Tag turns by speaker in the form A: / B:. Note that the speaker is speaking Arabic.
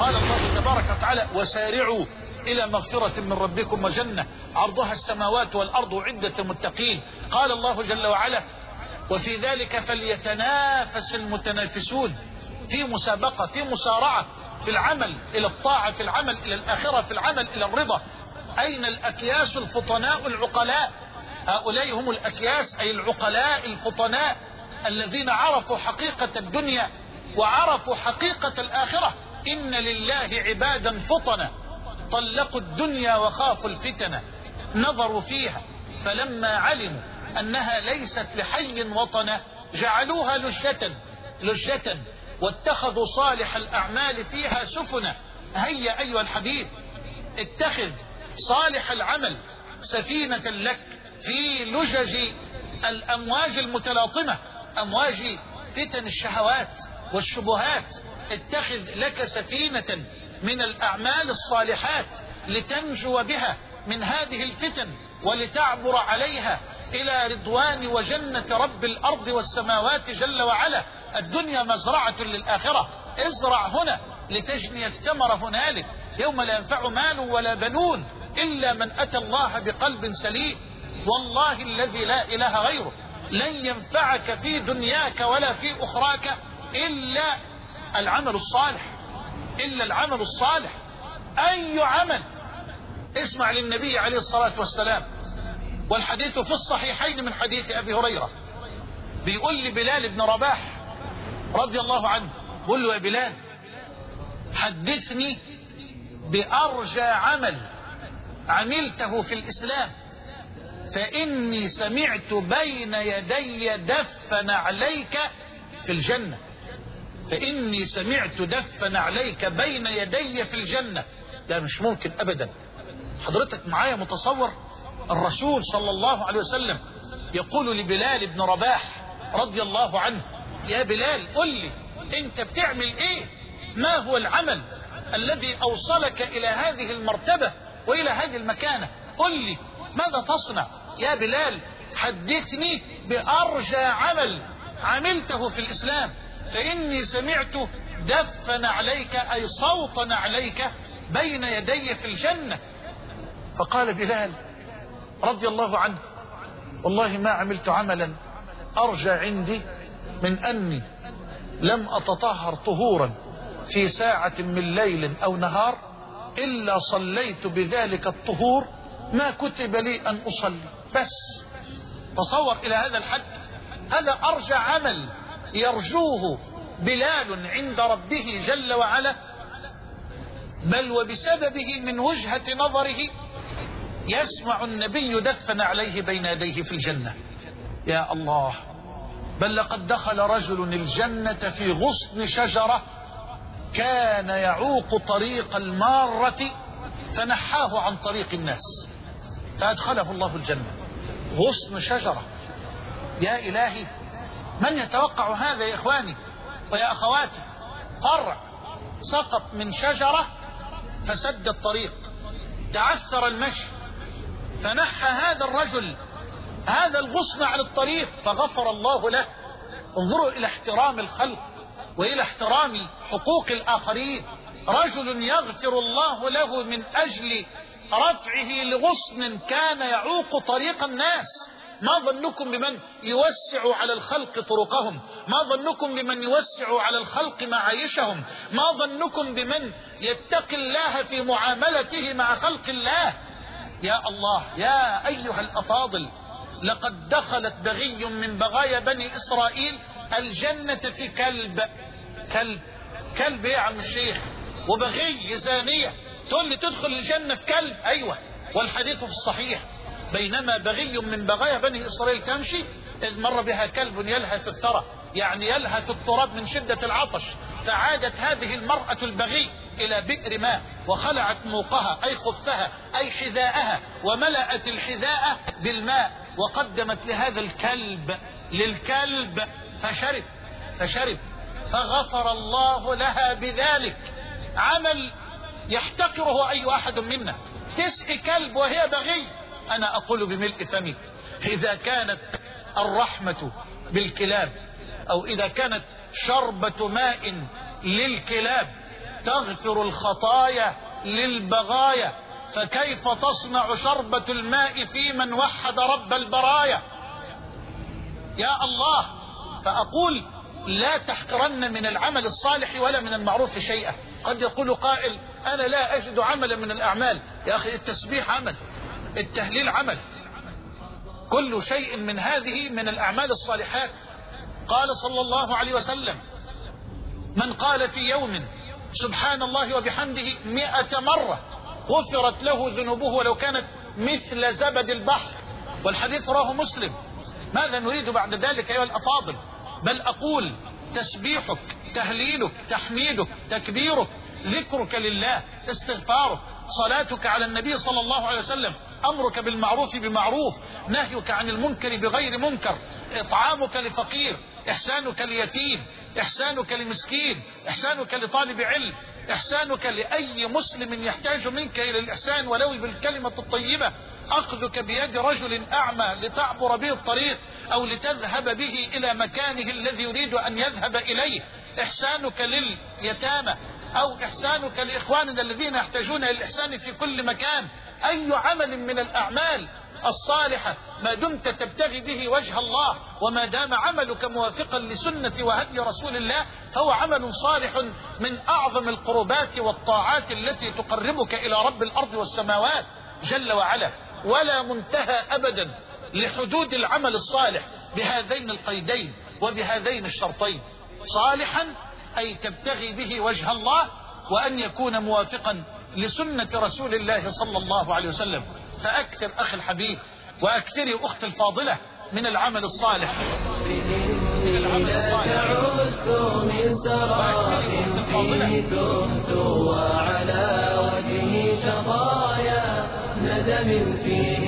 A: قال الله تبارك وتعالى وسارعوا إلى مغفرة من ربكم وجنة. عرضها السماوات والأرض عدة المتقين قال الله جل وعلا وفي ذلك فليتنافس المتنافسون في مسابقة في مصارعة في العمل إلى الطاعة في العمل إلى الآخرة في العمل إلى الرضا. أين الأكياس الفطناء العقلاء؟ هؤلاء هم الأكياس أي العقلاء الفطناء الذين عرفوا حقيقة الدنيا وعرفوا حقيقة الآخرة. إن لله عبادا فطنا طلقوا الدنيا وخافوا الفتن نظروا فيها فلما علموا أنها ليست لحي وطنا جعلوها لجة لجة واتخذوا صالح الأعمال فيها سفنا هيا أيها الحبيب اتخذ صالح العمل سفينة لك في لجج الأمواج المتلاطمة أمواج فتن الشهوات والشبهات. اتخذ لك سفينة من الأعمال الصالحات لتنجو بها من هذه الفتن ولتعبر عليها إلى رضوان وجنة رب الأرض والسماوات جل وعلا. الدنيا مزرعة للآخرة. ازرع هنا لتجني الثمر هنالك. يوم لا ينفع مال ولا بنون إلا من أتى الله بقلب سليم. والله الذي لا إله غيره. لن ينفعك في دنياك ولا في أخراك إلا العمل الصالح إلا العمل الصالح أي عمل. اسمع للنبي عليه الصلاة والسلام والحديث في الصحيحين من حديث أبي هريرة بيقول لبلال بن رباح رضي الله عنه بيقول له يا بلال حدثني بأرجى عمل عملته في الإسلام فإني سمعت بين يدي دفن عليك في الجنة. فإني سمعت دفن عليك بين يدي في الجنة. لا مش ممكن أبدا. حضرتك معايا متصور؟ الرسول صلى الله عليه وسلم يقول لبلال بن رباح رضي الله عنه يا بلال قل لي أنت بتعمل إيه؟ ما هو العمل الذي أوصلك إلى هذه المرتبة وإلى هذه المكانة؟ قل لي ماذا تصنع؟ يا بلال حدثني بأرجى عمل عملته في الإسلام. فإني سمعت دفن عليك أي صوتا عليك بين يدي في الجنة. فقال بلال رضي الله عنه والله ما عملت عملا أرجى عندي من أني لم أتطهر طهورا في ساعة من ليل أو نهار إلا صليت بذلك الطهور ما كتب لي أن أصلي. بس تصور إلى هذا الحد هذا أرجى عمل. يرجوه بلال عند ربه جل وعلا بل وبسببه من وجهة نظره يسمع النبي دفن عليه بين يديه في الجنة. يا الله بل لقد دخل رجل الجنة في غصن شجرة كان يعوق طريق المارة فنحاه عن طريق الناس فأدخله الله الجنة. غصن شجرة. يا إلهي من يتوقع هذا يا إخواني ويا أخواتي؟ فرع سقط من شجرة فسد الطريق تعثر المشي فنحى هذا الرجل هذا الغصن عن الطريق فغفر الله له. انظروا إلى احترام الخلق وإلى احترام حقوق الآخرين. رجل يغفر الله له من أجل رفعه لغصن كان يعوق طريق الناس. ما ظنكم بمن يوسع على الخلق طرقهم؟ ما ظنكم بمن يوسع على الخلق معايشهم؟ ما ظنكم بمن يتقي الله في معاملته مع خلق الله؟ يا الله يا أيها الأفاضل لقد دخلت بغي من بغايا بني إسرائيل الجنة في كلب كلب كلب يا عم الشيخ وبغي زانية. تقول لي تدخل الجنة في كلب؟ أيوة والحديث في الصحيح. بينما بغي من بغايا بني إسرائيل تمشي إذ مر بها كلب يلهث الثرى يعني يلهث التراب من شدة العطش. فعادت هذه المرأة البغي إلى بئر ماء وخلعت موقها أي خفها أي حذاءها وملأت الحذاء بالماء وقدمت لهذا الكلب للكلب فشرب فشرب. فغفر الله لها بذلك. عمل يحتقره أي أحد منا. تسقي كلب وهي بغي. أنا أقول بملء فمي. إذا كانت الرحمة بالكلاب أو إذا كانت شربة ماء للكلاب تغفر الخطايا للبغايا فكيف تصنع شربة الماء في من وحد رب البرايا؟ يا الله فأقول لا تحقرن من العمل الصالح ولا من المعروف شيئا. قد يقول قائل أنا لا أجد عملا من الأعمال. يا أخي التسبيح عمل. التهليل عمل. كل شيء من هذه من الأعمال الصالحات. قال صلى الله عليه وسلم من قال في يوم سبحان الله وبحمده مئة مرة غفرت له ذنوبه ولو كانت مثل زبد البحر والحديث راه مسلم ماذا نريد بعد ذلك أيها الأفاضل؟ بل أقول تسبيحك تهليلك تحميدك تكبيرك ذكرك لله استغفارك صلاتك على النبي صلى الله عليه وسلم أمرك بالمعروف بمعروف نهيك عن المنكر بغير منكر إطعامك لفقير إحسانك ليتيم إحسانك لمسكين إحسانك لطالب علم إحسانك لأي مسلم يحتاج منك إلى الإحسان ولو بالكلمة الطيبة. أخذك بيد رجل أعمى لتعبر به الطريق أو لتذهب به إلى مكانه الذي يريد أن يذهب إليه. إحسانك لليتامى أو إحسانك لإخواننا الذين يحتاجون إلى الإحسان في كل مكان. أي عمل من الأعمال الصالحة ما دمت تبتغي به وجه الله وما دام عملك موافقا لسنة وهدي رسول الله فهو عمل صالح من أعظم القربات والطاعات التي تقربك إلى رب الأرض والسماوات جل وعلا. ولا منتهى أبدا لحدود العمل الصالح بهذين القيدين وبهذين الشرطين. صالحا أي تبتغي به وجه الله وأن يكون موافقا لسنة رسول الله صلى الله عليه وسلم. فأكثر أخي الحبيب وأكثري أخت الفاضلة من العمل الصالح. من العمل الصالح.
B: سراء فيه تهت وعلى وجهي شظايا ندم فيه.